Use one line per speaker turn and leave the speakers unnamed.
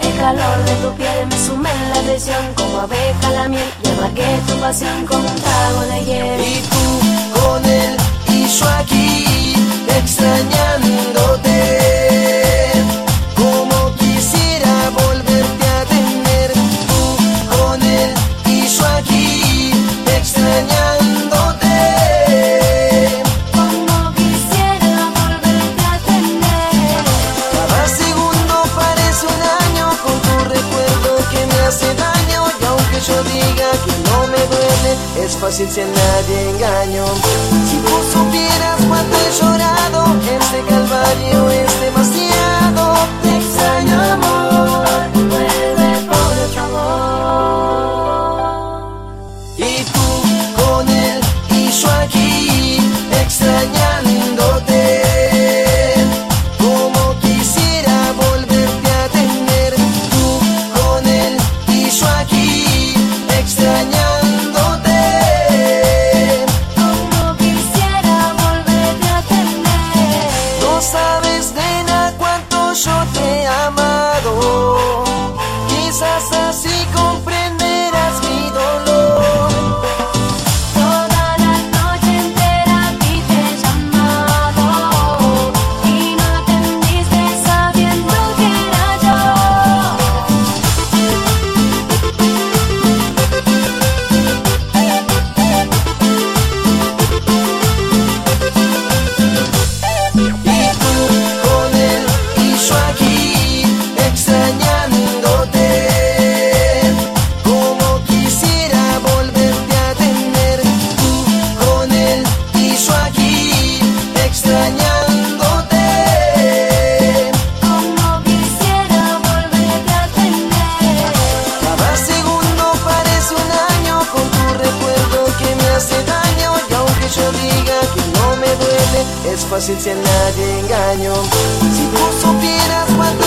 El calor de tu piel. Me sumé en la como abeja la miel y amargué tu pasión como un trago de.
Y tú con él diga que no me duele, es fácil si a nadie engaño. Si tú supieras cuánto he llorado, este calvario es fácil si a nadie engaño. Si supieras cuánto